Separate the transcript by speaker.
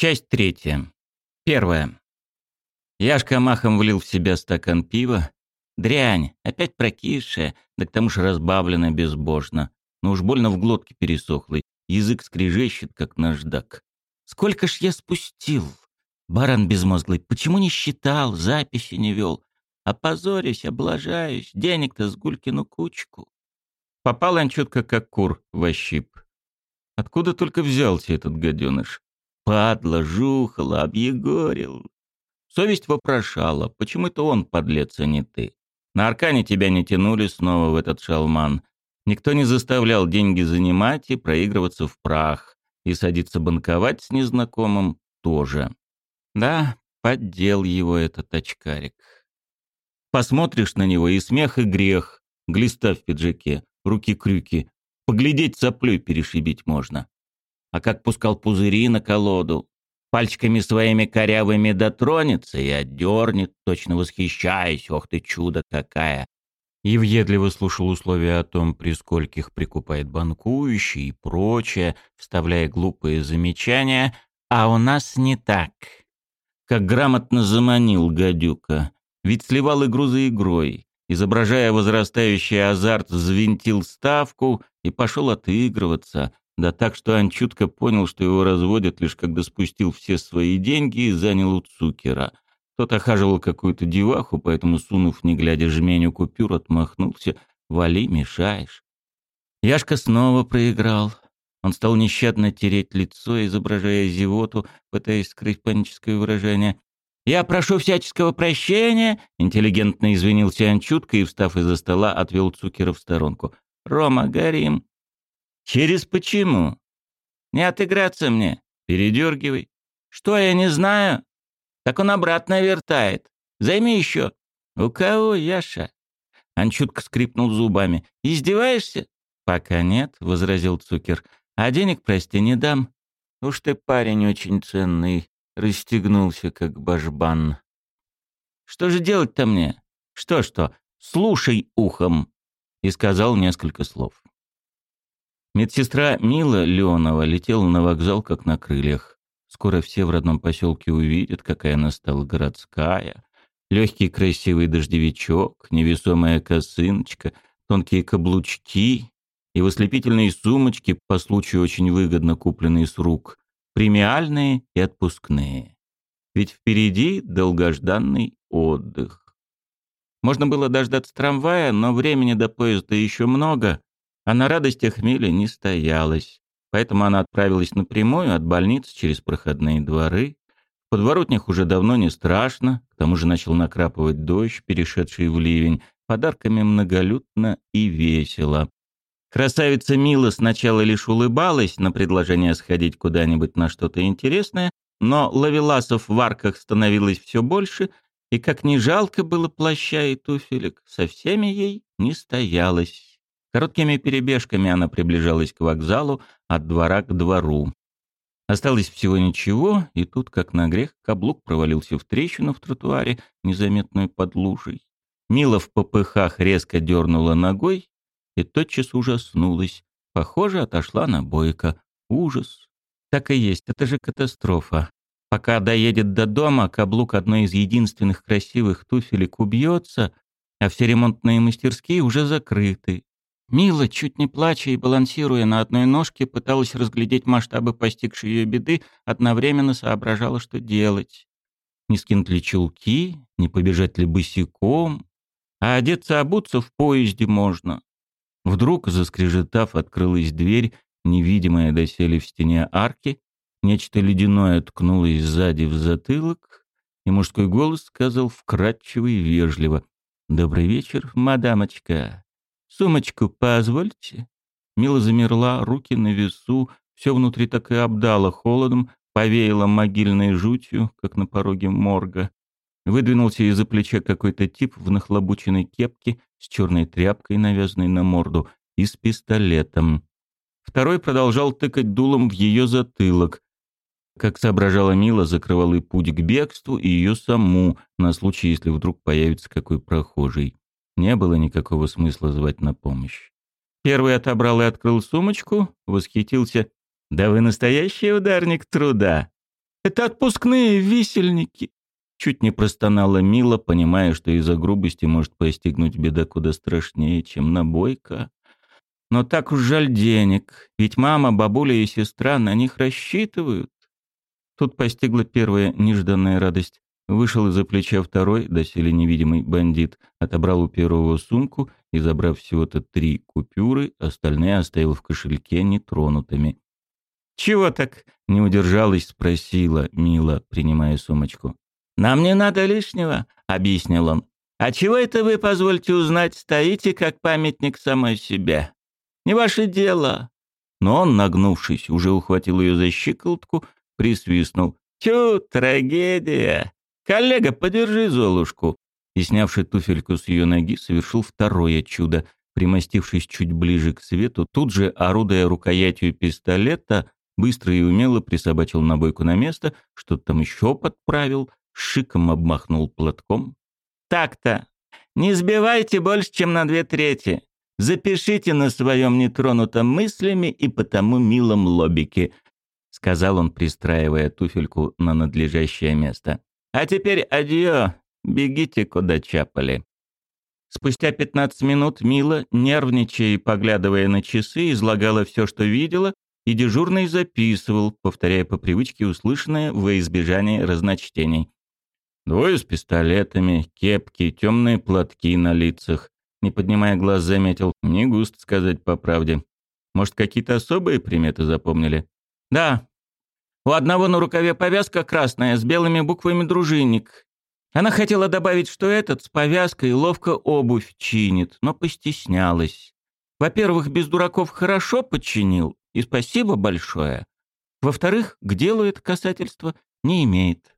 Speaker 1: Часть третья. Первая. Яшка махом влил в себя стакан пива. Дрянь, опять прокисшая, да к тому же разбавлена безбожно. Но уж больно в глотке пересохлый, язык скрежещет, как наждак. Сколько ж я спустил? Баран безмозглый, почему не считал, записи не вел? Опозорюсь, облажаюсь, денег-то с Гулькину кучку. Попал он чутко, как кур в ощип. Откуда только взялся этот гаденыш? Падла, жухала, объегорил. Совесть вопрошала, почему это он, подлец, а не ты? На аркане тебя не тянули снова в этот шалман. Никто не заставлял деньги занимать и проигрываться в прах. И садиться банковать с незнакомым тоже. Да, поддел его этот очкарик. Посмотришь на него, и смех, и грех. Глиста в пиджаке, руки-крюки. Поглядеть соплей перешибить можно а как пускал пузыри на колоду. Пальчиками своими корявыми дотронется и отдернет, точно восхищаясь, ох ты чудо какая. И въедливо слушал условия о том, при скольких прикупает банкующий и прочее, вставляя глупые замечания, а у нас не так. Как грамотно заманил гадюка, ведь сливал игру за игрой, изображая возрастающий азарт, взвинтил ставку и пошел отыгрываться, да так, что Анчутка понял, что его разводят, лишь когда спустил все свои деньги и занял у Цукера. Тот охаживал какую-то деваху, поэтому, сунув, не глядя жменю купюр, отмахнулся. «Вали, мешаешь». Яшка снова проиграл. Он стал нещадно тереть лицо, изображая зевоту, пытаясь скрыть паническое выражение. «Я прошу всяческого прощения!» — интеллигентно извинился Анчутка и, встав из-за стола, отвел Цукера в сторонку. «Рома, горим!» Через почему? Не отыграться мне. Передергивай. Что, я не знаю? Так он обратно вертает. Займи еще. У кого, Яша? Анчутка скрипнул зубами. Издеваешься? Пока нет, возразил Цукер. А денег, прости, не дам. Уж ты парень очень ценный. Расстегнулся, как башбан. Что же делать-то мне? Что-что? Слушай ухом. И сказал несколько слов. Медсестра Мила Леонова летела на вокзал как на крыльях. Скоро все в родном поселке увидят, какая она стала городская. Легкий красивый дождевичок, невесомая косыночка, тонкие каблучки и ослепительные сумочки, по случаю очень выгодно купленные с рук, премиальные и отпускные. Ведь впереди долгожданный отдых. Можно было дождаться трамвая, но времени до поезда еще много, а на радостях Миле не стоялась. Поэтому она отправилась напрямую от больницы через проходные дворы. В подворотнях уже давно не страшно, к тому же начал накрапывать дождь, перешедший в ливень, подарками многолюдно и весело. Красавица Мила сначала лишь улыбалась на предложение сходить куда-нибудь на что-то интересное, но лавеласов в арках становилось все больше, и как ни жалко было плаща и туфелек, со всеми ей не стоялось. Короткими перебежками она приближалась к вокзалу, от двора к двору. Осталось всего ничего, и тут, как на грех, каблук провалился в трещину в тротуаре, незаметную под лужей. Мила в попыхах резко дернула ногой и тотчас ужаснулась. Похоже, отошла на бойко. Ужас. Так и есть, это же катастрофа. Пока доедет до дома, каблук одной из единственных красивых туфелек убьется, а все ремонтные мастерские уже закрыты. Мила, чуть не плача и балансируя на одной ножке, пыталась разглядеть масштабы постигшей ее беды, одновременно соображала, что делать. Не скинуть ли чулки, не побежать ли босиком, а одеться-обуться в поезде можно. Вдруг, заскрежетав, открылась дверь, невидимая доселе в стене арки, нечто ледяное ткнулось сзади в затылок, и мужской голос сказал вкрадчиво и вежливо «Добрый вечер, мадамочка». «Сумочку позвольте?» Мила замерла, руки на весу, все внутри так и обдало холодом, повеяло могильной жутью, как на пороге морга. Выдвинулся из-за плеча какой-то тип в нахлобученной кепке с черной тряпкой, навязанной на морду, и с пистолетом. Второй продолжал тыкать дулом в ее затылок. Как соображала Мила, закрывал и путь к бегству, и ее саму, на случай, если вдруг появится какой прохожий. Не было никакого смысла звать на помощь. Первый отобрал и открыл сумочку, восхитился. «Да вы настоящий ударник труда!» Это отпускные висельники!» Чуть не простонала Мила, понимая, что из-за грубости может постигнуть беда куда страшнее, чем набойка. Но так уж жаль денег, ведь мама, бабуля и сестра на них рассчитывают. Тут постигла первая нежданная радость. Вышел из-за плеча второй, доселе невидимый бандит, отобрал у первого сумку и, забрав всего-то три купюры, остальные оставил в кошельке нетронутыми. «Чего так?» — не удержалась, спросила Мила, принимая сумочку. «Нам не надо лишнего», — объяснил он. «А чего это вы, позвольте узнать, стоите как памятник самой себе? Не ваше дело». Но он, нагнувшись, уже ухватил ее за щиколотку, присвистнул. «Тю, трагедия! Коллега, подержи Золушку!» И, снявший туфельку с ее ноги, совершил второе чудо. Примостившись чуть ближе к свету, тут же, орудуя рукоятью пистолета, быстро и умело присобачил набойку на место, что-то там еще подправил, шиком обмахнул платком. «Так-то! Не сбивайте больше, чем на две трети. Запишите на своем нетронутом мыслями и потому милом лобике», — сказал он, пристраивая туфельку на надлежащее место. «А теперь адьё, бегите, куда чапали». Спустя пятнадцать минут Мила, нервничая и поглядывая на часы, излагала все, что видела, и дежурный записывал, повторяя по привычке услышанное во избежание разночтений. Двое с пистолетами, кепки, темные платки на лицах. Не поднимая глаз, заметил. Не густо сказать по правде. Может, какие-то особые приметы запомнили? Да. У одного на рукаве повязка красная с белыми буквами «дружинник». Она хотела добавить, что этот с повязкой ловко обувь чинит, но постеснялась. Во-первых, без дураков хорошо подчинил, и спасибо большое. Во-вторых, к делу это касательство не имеет.